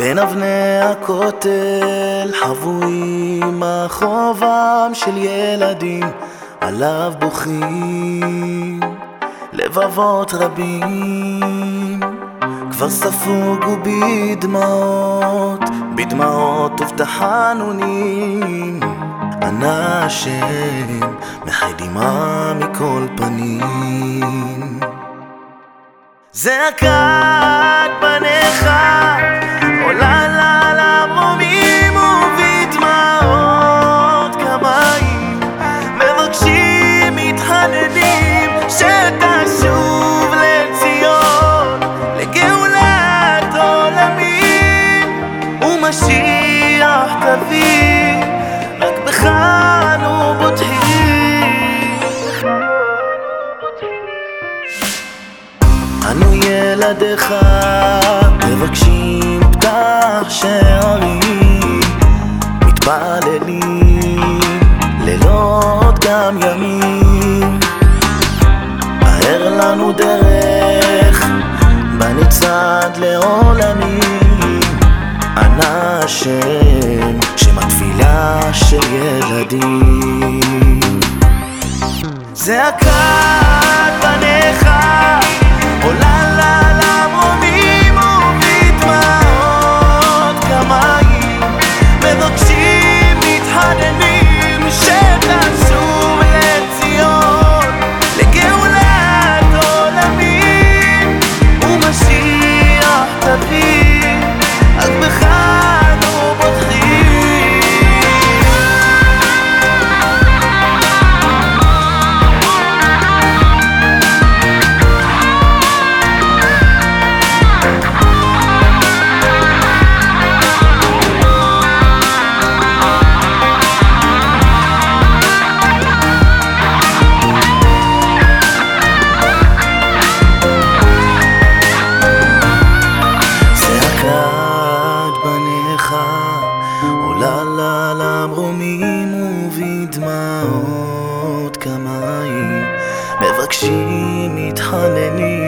אבני הכותל חבויים החובם של ילדים עליו בוכים לבבות רבים. כבר ספוגו בדמעות, בדמעות ובתחנונים. ענה השם מחי דמעה מכל פנים. זעקת פניך אנו ילדיך מבקשים פתח שערים מתפללים לילות גם ימים. האר לנו דרך בה נצעד לעולמים. ענה השם שם התפילה של ילדים. פניך דמעות כמיים. מבקשים, מתחננים.